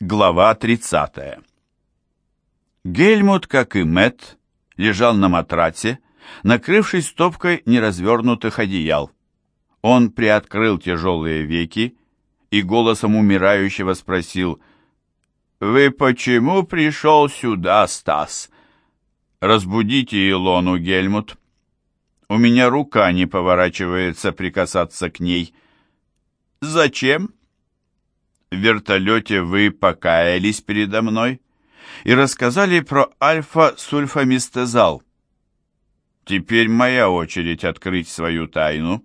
Глава 30. Гельмут, как и Мэт, лежал на матраце, накрывшись стопкой неразвернутых одеял. Он приоткрыл тяжелые веки и голосом умирающего спросил «Вы почему пришел сюда, Стас?» «Разбудите Илону, Гельмут. У меня рука не поворачивается прикасаться к ней». «Зачем?» В вертолете вы покаялись передо мной и рассказали про альфа-сульфамистезал. Теперь моя очередь открыть свою тайну.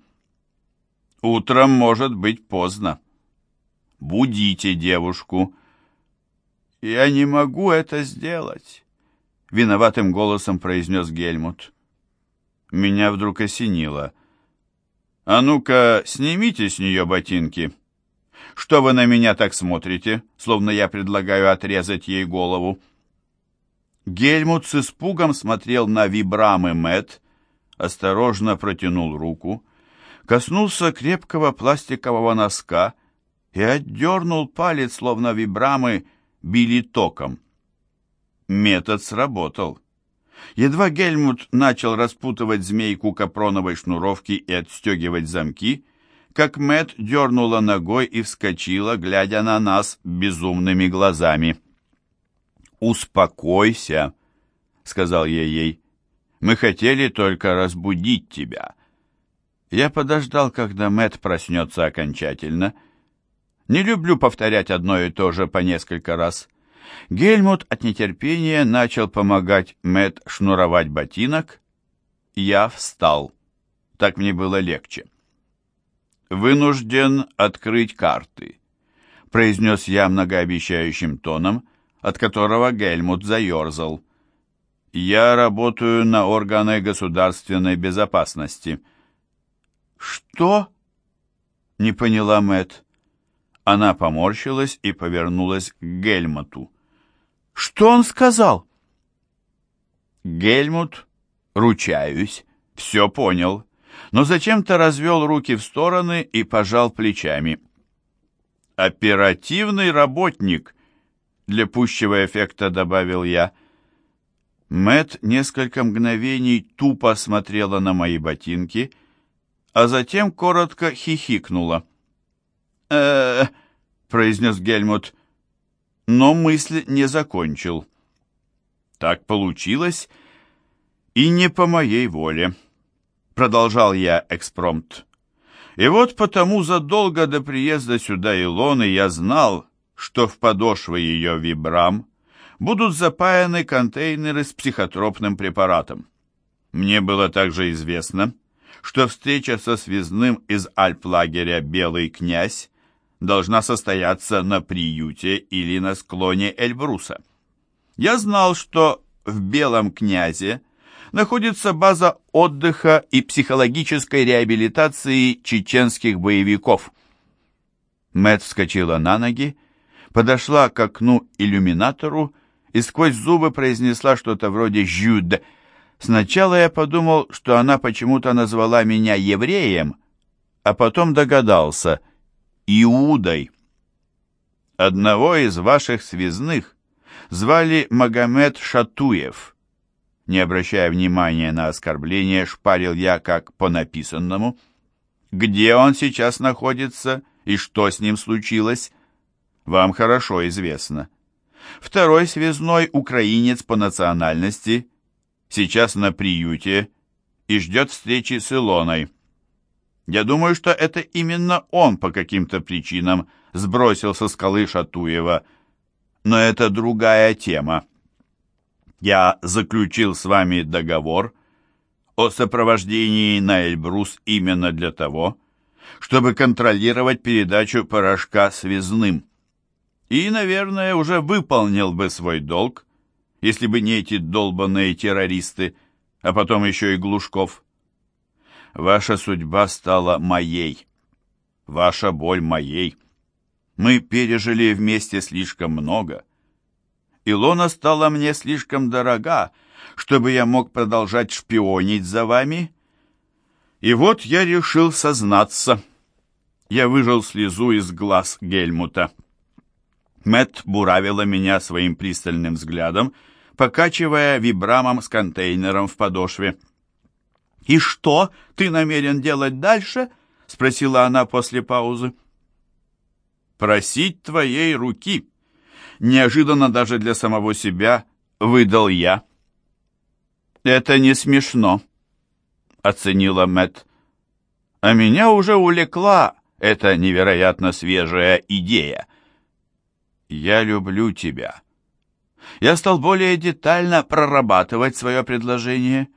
Утром может быть поздно. Будите девушку. Я не могу это сделать, виноватым голосом произнес Гельмут. Меня вдруг осенило. А ну-ка, снимите с нее ботинки. Что вы на меня так смотрите, словно я предлагаю отрезать ей голову?» Гельмут с испугом смотрел на вибрамы Мэт, осторожно протянул руку, коснулся крепкого пластикового носка и отдернул палец, словно вибрамы били током. Метод сработал. Едва Гельмут начал распутывать змейку капроновой шнуровки и отстегивать замки, как Мэт дернула ногой и вскочила, глядя на нас безумными глазами. «Успокойся», — сказал я ей. «Мы хотели только разбудить тебя». Я подождал, когда Мэт проснется окончательно. Не люблю повторять одно и то же по несколько раз. Гельмут от нетерпения начал помогать Мэт шнуровать ботинок. Я встал. Так мне было легче вынужден открыть карты», — произнес я многообещающим тоном, от которого Гельмут заерзал. «Я работаю на органы государственной безопасности». «Что?» — не поняла Мэт. Она поморщилась и повернулась к Гельмуту. «Что он сказал?» Гельмут, ручаюсь, все понял но зачем-то развел руки в стороны и пожал плечами. «Оперативный работник», — для пущего эффекта добавил я. Мэт несколько мгновений тупо смотрела на мои ботинки, а затем коротко хихикнула. э произнес Гельмут, но мысль не закончил. Так получилось, и не по моей воле продолжал я экспромт. И вот потому задолго до приезда сюда Илоны я знал, что в подошвы ее вибрам будут запаяны контейнеры с психотропным препаратом. Мне было также известно, что встреча со связным из альплагеря «Белый князь» должна состояться на приюте или на склоне Эльбруса. Я знал, что в «Белом князе» находится база отдыха и психологической реабилитации чеченских боевиков. Мэт вскочила на ноги, подошла к окну-иллюминатору и сквозь зубы произнесла что-то вроде «жюд». Сначала я подумал, что она почему-то назвала меня евреем, а потом догадался — Иудой. Одного из ваших связных звали Магомед Шатуев — не обращая внимания на оскорбление, шпарил я как по написанному. Где он сейчас находится и что с ним случилось, вам хорошо известно. Второй связной украинец по национальности сейчас на приюте и ждет встречи с Илоной. Я думаю, что это именно он по каким-то причинам сбросил со скалы Шатуева, но это другая тема. Я заключил с вами договор о сопровождении на Эльбрус именно для того, чтобы контролировать передачу порошка связным. И, наверное, уже выполнил бы свой долг, если бы не эти долбанные террористы, а потом еще и Глушков. Ваша судьба стала моей, ваша боль моей. Мы пережили вместе слишком много — Илона стала мне слишком дорога, чтобы я мог продолжать шпионить за вами. И вот я решил сознаться. Я выжал слезу из глаз Гельмута. Мэт буравила меня своим пристальным взглядом, покачивая вибрамом с контейнером в подошве. «И что ты намерен делать дальше?» — спросила она после паузы. «Просить твоей руки», — неожиданно даже для самого себя выдал я. «Это не смешно», — оценила Мэт. «А меня уже улекла эта невероятно свежая идея. Я люблю тебя». Я стал более детально прорабатывать свое предложение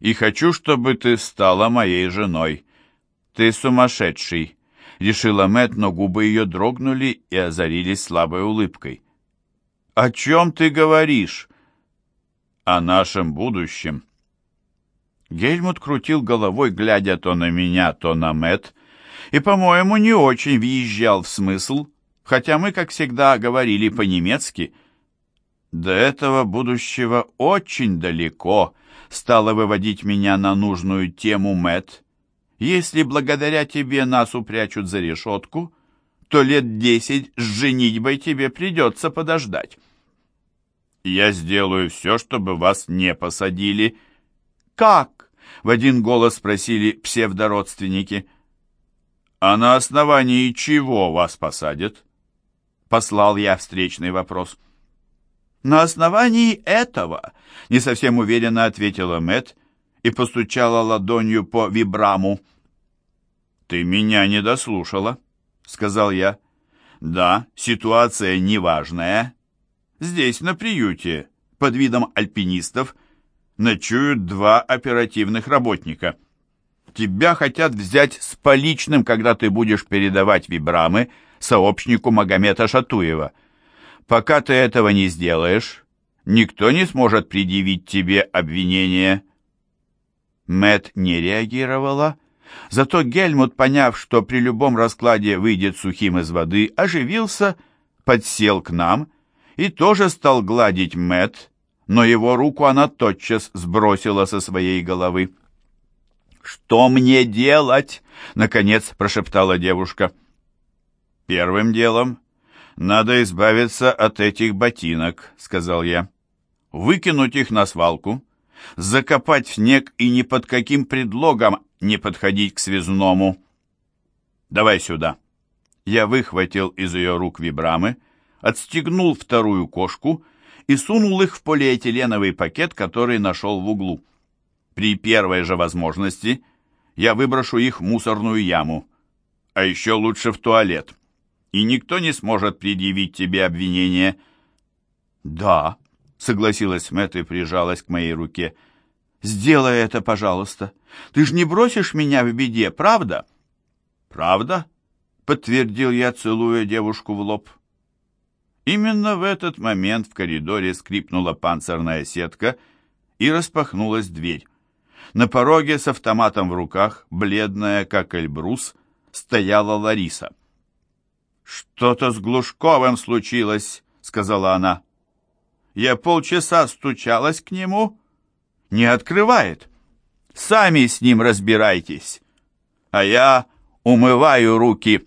и хочу, чтобы ты стала моей женой. Ты сумасшедший, решила Мэт, но губы ее дрогнули и озарились слабой улыбкой. О чем ты говоришь? О нашем будущем. Гельмут крутил головой, глядя то на меня, то на Мэт, и, по-моему, не очень въезжал в смысл, хотя мы, как всегда, говорили по-немецки. До этого будущего очень далеко, стала выводить меня на нужную тему Мэт. Если благодаря тебе нас упрячут за решетку, то лет десять с женитьбой тебе придется подождать. Я сделаю все, чтобы вас не посадили. Как? В один голос спросили псевдородственники. А на основании чего вас посадят? Послал я встречный вопрос. — на основании этого, не совсем уверенно ответила Мэт и постучала ладонью по вибраму. Ты меня не дослушала, сказал я. Да, ситуация неважная. Здесь, на приюте, под видом альпинистов, ночуют два оперативных работника. Тебя хотят взять с поличным, когда ты будешь передавать вибрамы сообщнику Магомета Шатуева. Пока ты этого не сделаешь, никто не сможет предъявить тебе обвинение. Мэт не реагировала, зато Гельмут, поняв, что при любом раскладе выйдет сухим из воды, оживился, подсел к нам и тоже стал гладить Мэт, но его руку она тотчас сбросила со своей головы. «Что мне делать?» — наконец прошептала девушка. «Первым делом «Надо избавиться от этих ботинок», — сказал я. «Выкинуть их на свалку, закопать в снег и ни под каким предлогом не подходить к связному. Давай сюда». Я выхватил из ее рук вибрамы, отстегнул вторую кошку и сунул их в полиэтиленовый пакет, который нашел в углу. При первой же возможности я выброшу их в мусорную яму, а еще лучше в туалет и никто не сможет предъявить тебе обвинение». «Да», — согласилась Мэтт и прижалась к моей руке. «Сделай это, пожалуйста. Ты же не бросишь меня в беде, правда?» «Правда?» — подтвердил я, целуя девушку в лоб. Именно в этот момент в коридоре скрипнула панцирная сетка и распахнулась дверь. На пороге с автоматом в руках, бледная, как Эльбрус, стояла Лариса. «Что-то с Глушковым случилось», — сказала она. «Я полчаса стучалась к нему. Не открывает. Сами с ним разбирайтесь. А я умываю руки».